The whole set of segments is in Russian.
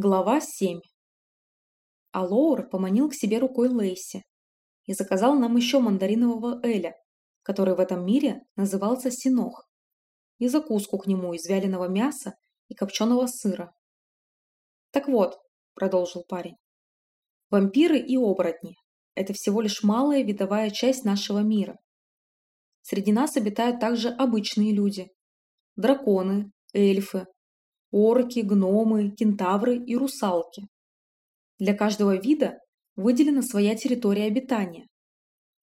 Глава 7 Алоур поманил к себе рукой Лейси и заказал нам еще мандаринового эля, который в этом мире назывался синох, и закуску к нему из вяленого мяса и копченого сыра. «Так вот», — продолжил парень, — «вампиры и оборотни — это всего лишь малая видовая часть нашего мира. Среди нас обитают также обычные люди — драконы, эльфы, орки, гномы, кентавры и русалки. Для каждого вида выделена своя территория обитания.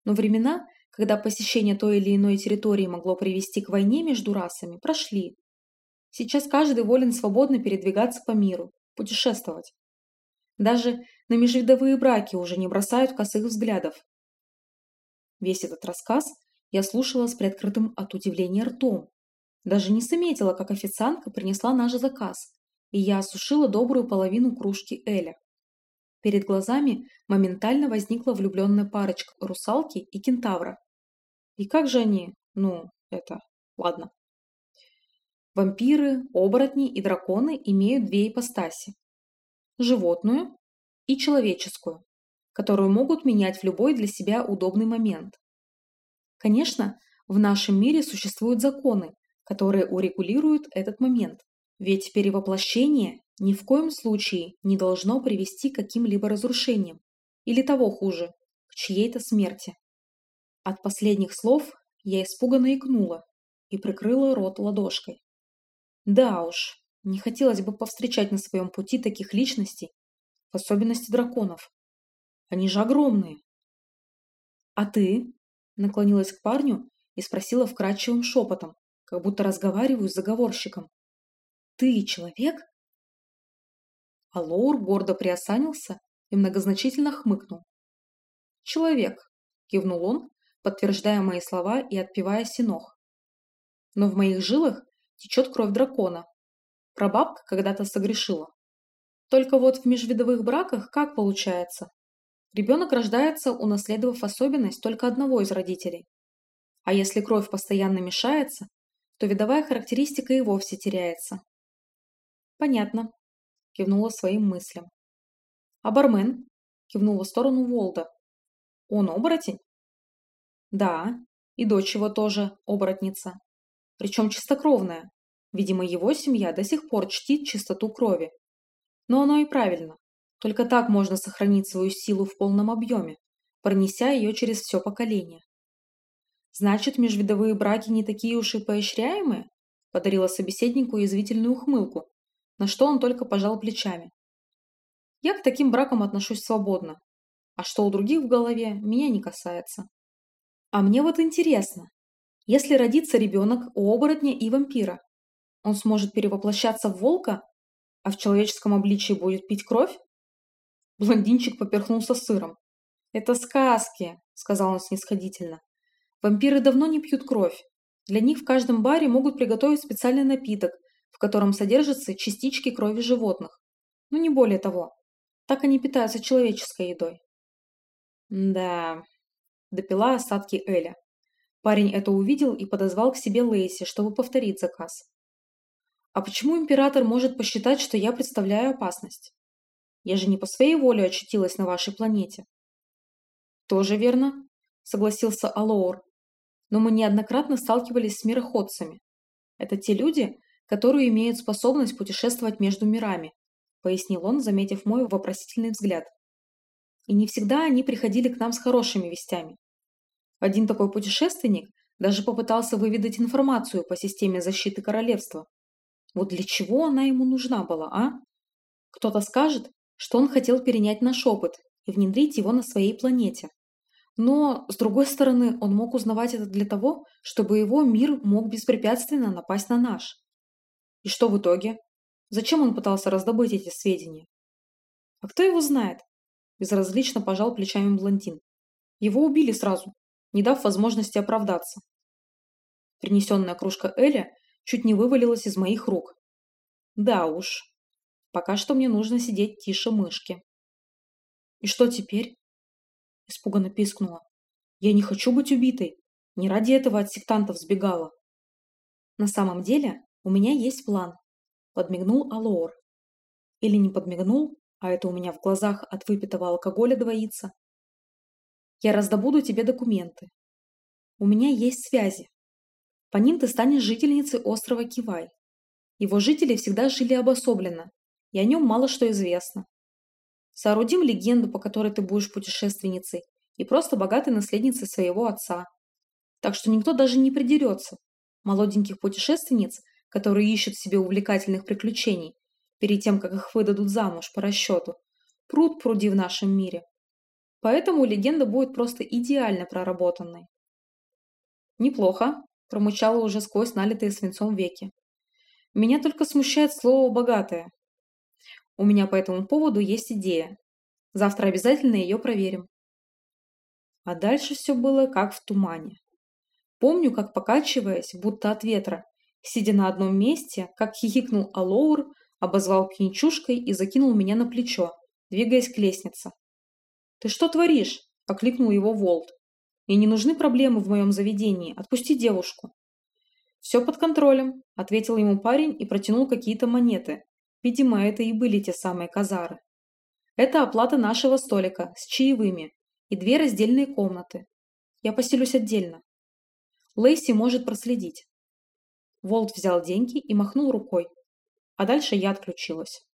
Но времена, когда посещение той или иной территории могло привести к войне между расами, прошли. Сейчас каждый волен свободно передвигаться по миру, путешествовать. Даже на межвидовые браки уже не бросают косых взглядов. Весь этот рассказ я слушала с приоткрытым от удивления ртом. Даже не заметила, как официантка принесла наш заказ, и я осушила добрую половину кружки Эля. Перед глазами моментально возникла влюбленная парочка русалки и кентавра. И как же они, ну, это, ладно. Вампиры, оборотни и драконы имеют две ипостаси. Животную и человеческую, которую могут менять в любой для себя удобный момент. Конечно, в нашем мире существуют законы, которые урегулируют этот момент. Ведь перевоплощение ни в коем случае не должно привести к каким-либо разрушениям, или того хуже, к чьей-то смерти. От последних слов я испуганно икнула и прикрыла рот ладошкой. Да уж, не хотелось бы повстречать на своем пути таких личностей, в особенности драконов. Они же огромные. А ты? Наклонилась к парню и спросила вкрадчивым шепотом, как будто разговариваю с заговорщиком. «Ты человек?» А Лоур гордо приосанился и многозначительно хмыкнул. «Человек», – кивнул он, подтверждая мои слова и отпивая синох. «Но в моих жилах течет кровь дракона. Прабабка когда-то согрешила. Только вот в межвидовых браках как получается? Ребенок рождается, унаследовав особенность только одного из родителей. А если кровь постоянно мешается, то видовая характеристика и вовсе теряется. Понятно, кивнула своим мыслям. А бармен? Кивнула в сторону Волда. Он оборотень? Да, и дочь его тоже оборотница. Причем чистокровная. Видимо, его семья до сих пор чтит чистоту крови. Но оно и правильно. Только так можно сохранить свою силу в полном объеме, пронеся ее через все поколение. Значит, межвидовые браки не такие уж и поощряемые? Подарила собеседнику язвительную ухмылку, на что он только пожал плечами. Я к таким бракам отношусь свободно. А что у других в голове, меня не касается. А мне вот интересно, если родится ребенок у оборотня и вампира, он сможет перевоплощаться в волка, а в человеческом обличии будет пить кровь? Блондинчик поперхнулся сыром. «Это сказки», — сказал он снисходительно. Вампиры давно не пьют кровь. Для них в каждом баре могут приготовить специальный напиток, в котором содержатся частички крови животных. Ну не более того. Так они питаются человеческой едой. Да, допила остатки Эля. Парень это увидел и подозвал к себе Лейси, чтобы повторить заказ. А почему император может посчитать, что я представляю опасность? Я же не по своей воле очутилась на вашей планете. Тоже верно, согласился Алоур, но мы неоднократно сталкивались с мироходцами. Это те люди, которые имеют способность путешествовать между мирами, пояснил он, заметив мой вопросительный взгляд. И не всегда они приходили к нам с хорошими вестями. Один такой путешественник даже попытался выведать информацию по системе защиты королевства. Вот для чего она ему нужна была, а? Кто-то скажет, что он хотел перенять наш опыт и внедрить его на своей планете. Но, с другой стороны, он мог узнавать это для того, чтобы его мир мог беспрепятственно напасть на наш. И что в итоге? Зачем он пытался раздобыть эти сведения? А кто его знает? Безразлично пожал плечами блондин. Его убили сразу, не дав возможности оправдаться. Принесенная кружка Эля чуть не вывалилась из моих рук. Да уж, пока что мне нужно сидеть тише мышки. И что теперь? Испуганно пискнула. «Я не хочу быть убитой. Не ради этого от сектантов сбегала». «На самом деле у меня есть план», – подмигнул Алоор. Или не подмигнул, а это у меня в глазах от выпитого алкоголя двоится. Я раздобуду тебе документы. У меня есть связи. По ним ты станешь жительницей острова Кивай. Его жители всегда жили обособленно, и о нем мало что известно. Соорудим легенду, по которой ты будешь путешественницей и просто богатой наследницей своего отца. Так что никто даже не придерется. Молоденьких путешественниц, которые ищут себе увлекательных приключений, перед тем, как их выдадут замуж по расчету, пруд пруди в нашем мире. Поэтому легенда будет просто идеально проработанной. «Неплохо», – промычала уже сквозь налитые свинцом веки. «Меня только смущает слово «богатое». У меня по этому поводу есть идея. Завтра обязательно ее проверим». А дальше все было как в тумане. Помню, как покачиваясь, будто от ветра, сидя на одном месте, как хихикнул Алоур, обозвал пьянчушкой и закинул меня на плечо, двигаясь к лестнице. «Ты что творишь?» – окликнул его Волт. «Мне не нужны проблемы в моем заведении. Отпусти девушку». «Все под контролем», – ответил ему парень и протянул какие-то монеты. Видимо, это и были те самые казары. «Это оплата нашего столика с чаевыми и две раздельные комнаты. Я поселюсь отдельно. Лейси может проследить». Волт взял деньги и махнул рукой. А дальше я отключилась.